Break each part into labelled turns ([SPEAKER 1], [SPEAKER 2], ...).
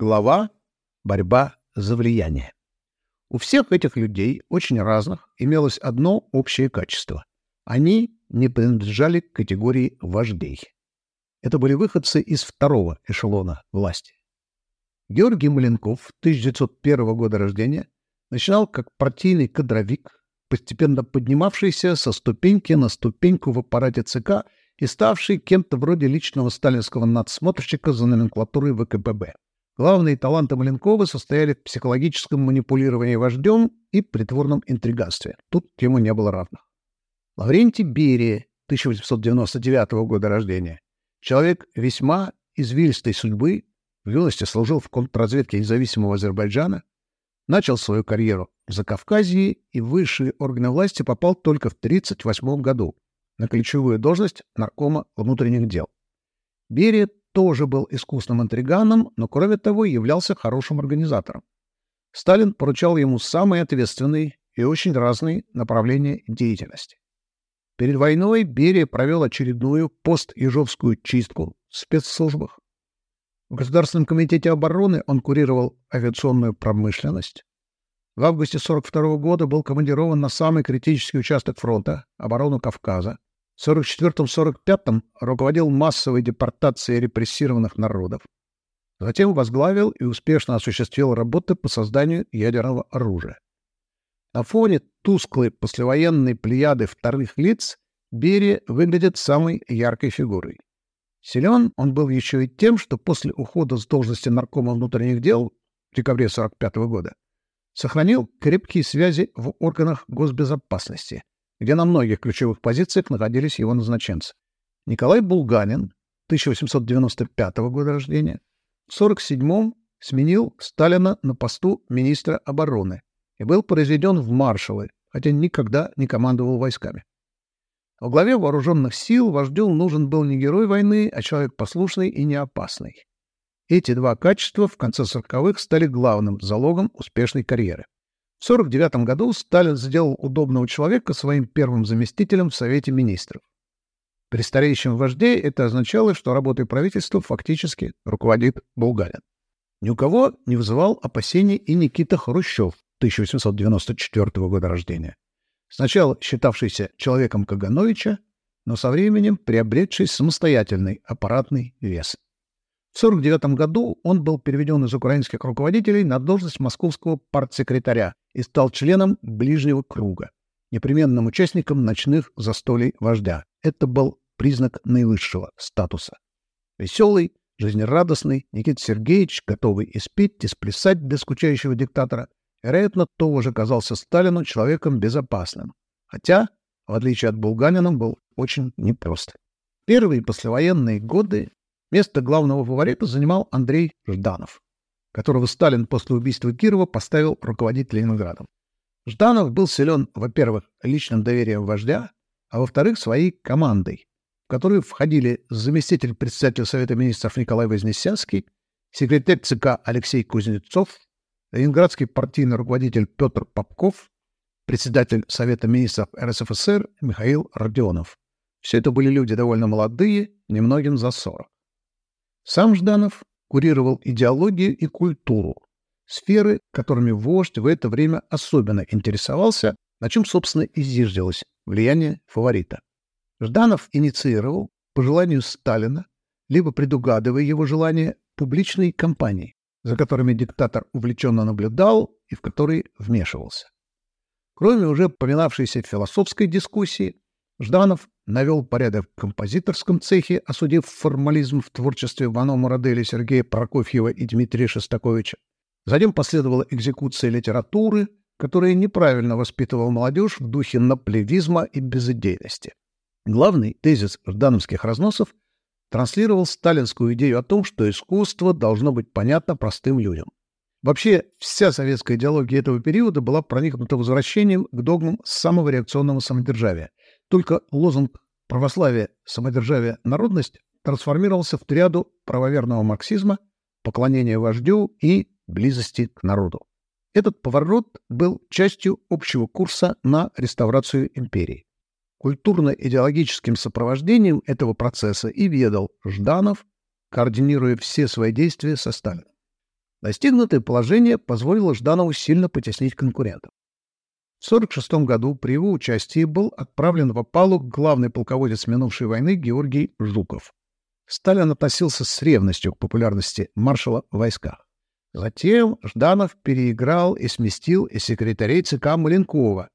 [SPEAKER 1] Глава «Борьба за влияние». У всех этих людей, очень разных, имелось одно общее качество. Они не принадлежали к категории вождей. Это были выходцы из второго эшелона власти. Георгий Маленков, 1901 года рождения, начинал как партийный кадровик, постепенно поднимавшийся со ступеньки на ступеньку в аппарате ЦК и ставший кем-то вроде личного сталинского надсмотрщика за номенклатурой ВКПБ. Главные таланты Маленкова состояли в психологическом манипулировании вождем и притворном интриганстве. Тут ему не было равных. Лаврентий Берия, 1899 года рождения. Человек весьма извилистой судьбы, в юности служил в контрразведке независимого Азербайджана, начал свою карьеру в Закавказье и в высшие органы власти попал только в 1938 году на ключевую должность наркома внутренних дел. Берия тоже был искусным интриганом, но, кроме того, являлся хорошим организатором. Сталин поручал ему самые ответственные и очень разные направления деятельности. Перед войной Берия провел очередную пост-ежовскую чистку в спецслужбах. В Государственном комитете обороны он курировал авиационную промышленность. В августе 1942 года был командирован на самый критический участок фронта — оборону Кавказа, 44-45 руководил массовой депортацией репрессированных народов. Затем возглавил и успешно осуществил работы по созданию ядерного оружия. На фоне тусклой послевоенной плеяды вторых лиц Берия выглядит самой яркой фигурой. Силен он был еще и тем, что после ухода с должности наркома внутренних дел в декабре 1945 года сохранил крепкие связи в органах госбезопасности, где на многих ключевых позициях находились его назначенцы. Николай Булганин, 1895 года рождения, в 1947-м сменил Сталина на посту министра обороны и был произведен в маршалы, хотя никогда не командовал войсками. Во главе вооруженных сил вождю нужен был не герой войны, а человек послушный и неопасный. Эти два качества в конце 40-х стали главным залогом успешной карьеры. В 1949 году Сталин сделал удобного человека своим первым заместителем в Совете министров. При стареющем вожде это означало, что работой правительства фактически руководит Булгарин. Ни у кого не вызывал опасений и Никита Хрущев 1894 года рождения. Сначала считавшийся человеком Кагановича, но со временем приобретший самостоятельный аппаратный вес. В 1949 году он был переведен из украинских руководителей на должность московского партсекретаря и стал членом ближнего круга, непременным участником ночных застолий вождя. Это был признак наивысшего статуса. Веселый, жизнерадостный Никита Сергеевич, готовый и спеть, и сплясать для скучающего диктатора, вероятно, тоже казался Сталину человеком безопасным. Хотя, в отличие от Булганина, был очень непрост. Первые послевоенные годы Место главного фаворита занимал Андрей Жданов, которого Сталин после убийства Кирова поставил руководить Ленинградом. Жданов был силен, во-первых, личным доверием вождя, а во-вторых, своей командой, в которую входили заместитель председателя Совета министров Николай Вознесенский, секретарь ЦК Алексей Кузнецов, ленинградский партийный руководитель Петр Попков, председатель Совета министров РСФСР Михаил Родионов. Все это были люди довольно молодые, немногим за 40. Сам Жданов курировал идеологию и культуру, сферы, которыми вождь в это время особенно интересовался, на чем, собственно, и зиждилось влияние фаворита. Жданов инициировал, по желанию Сталина, либо предугадывая его желание, публичные кампании, за которыми диктатор увлеченно наблюдал и в которые вмешивался. Кроме уже поминавшейся философской дискуссии, Жданов навел порядок в композиторском цехе, осудив формализм в творчестве Вано Мурадели Сергея Прокофьева и Дмитрия Шостаковича. Затем последовала экзекуция литературы, которая неправильно воспитывала молодежь в духе наплевизма и безыдейности. Главный тезис ждановских разносов транслировал сталинскую идею о том, что искусство должно быть понятно простым людям. Вообще, вся советская идеология этого периода была проникнута возвращением к догмам самого реакционного самодержавия. Только лозунг православие, самодержавие, народность трансформировался в триаду правоверного марксизма, поклонения вождю и близости к народу. Этот поворот был частью общего курса на реставрацию империи. Культурно-идеологическим сопровождением этого процесса и ведал Жданов, координируя все свои действия со Сталином. Достигнутое положение позволило Жданову сильно потеснить конкурентов. В 1946 году при его участии был отправлен в опалу главный полководец минувшей войны Георгий Жуков. Сталин относился с ревностью к популярности маршала в войсках. Затем Жданов переиграл и сместил из секретарей ЦК Маленкова,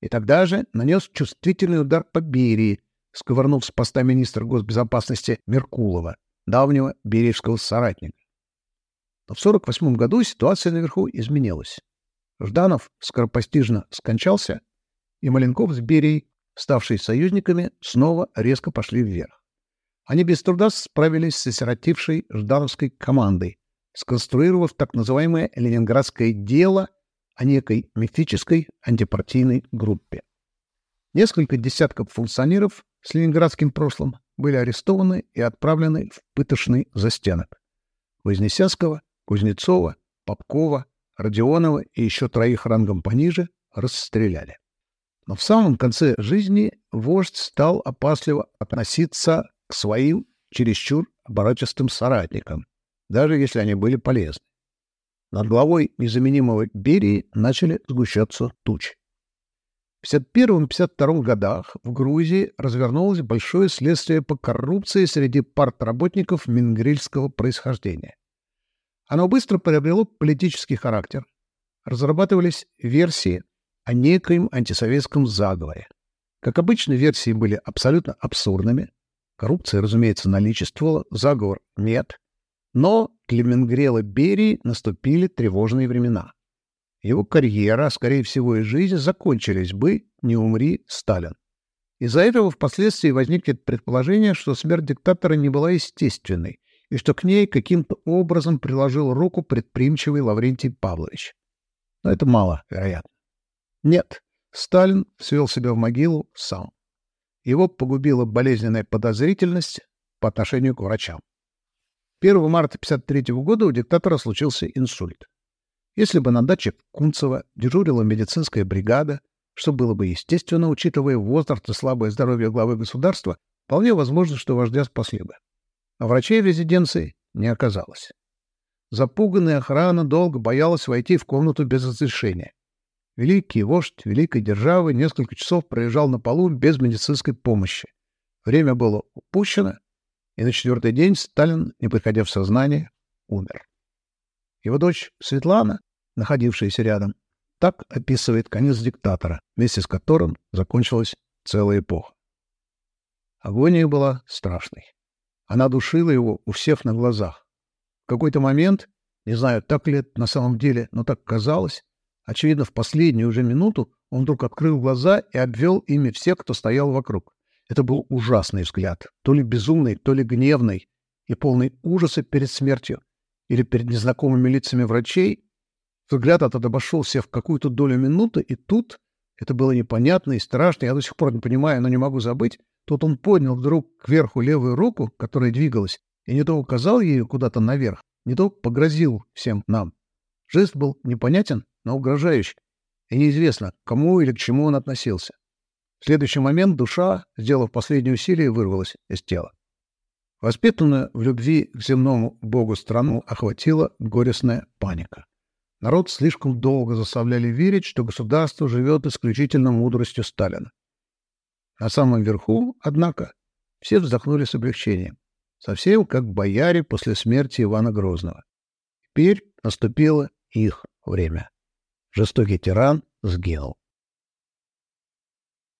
[SPEAKER 1] и тогда же нанес чувствительный удар по Берии, сковырнув с поста министра госбезопасности Меркулова, давнего бериевского соратника. Но в 1948 году ситуация наверху изменилась. Жданов скоропостижно скончался, и Маленков с Берией, ставшие союзниками, снова резко пошли вверх. Они без труда справились с осиротевшей ждановской командой, сконструировав так называемое «Ленинградское дело» о некой мифической антипартийной группе. Несколько десятков функционеров с ленинградским прошлым были арестованы и отправлены в пытошный застенок. Вознесенского, Кузнецова, Попкова, Родионова и еще троих рангом пониже расстреляли. Но в самом конце жизни вождь стал опасливо относиться к своим чересчур оборотистым соратникам, даже если они были полезны. Над головой незаменимого Берии начали сгущаться тучи. В 1951-1952 годах в Грузии развернулось большое следствие по коррупции среди партработников мингрильского происхождения. Оно быстро приобрело политический характер. Разрабатывались версии о некоем антисоветском заговоре. Как обычно, версии были абсолютно абсурдными. Коррупция, разумеется, наличествовала, заговор нет. Но для Менгрела Берии наступили тревожные времена. Его карьера, а скорее всего и жизнь, закончились бы, не умри Сталин. Из-за этого впоследствии возникнет предположение, что смерть диктатора не была естественной, и что к ней каким-то образом приложил руку предприимчивый Лаврентий Павлович. Но это мало вероятно. Нет, Сталин свел себя в могилу сам. Его погубила болезненная подозрительность по отношению к врачам. 1 марта 1953 года у диктатора случился инсульт. Если бы на даче Кунцева дежурила медицинская бригада, что было бы естественно, учитывая возраст и слабое здоровье главы государства, вполне возможно, что вождя спасли бы а врачей в резиденции не оказалось. Запуганная охрана долго боялась войти в комнату без разрешения. Великий вождь великой державы несколько часов проезжал на полу без медицинской помощи. Время было упущено, и на четвертый день Сталин, не приходя в сознание, умер. Его дочь Светлана, находившаяся рядом, так описывает конец диктатора, вместе с которым закончилась целая эпоха. Агония была страшной. Она душила его у всех на глазах. В какой-то момент, не знаю, так ли это на самом деле, но так казалось, очевидно, в последнюю уже минуту он вдруг открыл глаза и обвел ими всех, кто стоял вокруг. Это был ужасный взгляд, то ли безумный, то ли гневный, и полный ужаса перед смертью или перед незнакомыми лицами врачей. Взгляд этот обошел всех в какую-то долю минуты, и тут, это было непонятно и страшно, я до сих пор не понимаю, но не могу забыть, Тут он поднял вдруг кверху левую руку, которая двигалась, и не то указал ею куда-то наверх, не то погрозил всем нам. Жест был непонятен, но угрожающий, и неизвестно, кому или к чему он относился. В следующий момент душа, сделав последнее усилие, вырвалась из тела. Воспитанную в любви к земному богу страну охватила горестная паника. Народ слишком долго заставляли верить, что государство живет исключительно мудростью Сталина. На самом верху, однако, все вздохнули с облегчением, совсем как бояре после смерти Ивана Грозного. Теперь наступило их время. Жестокий тиран сгинул.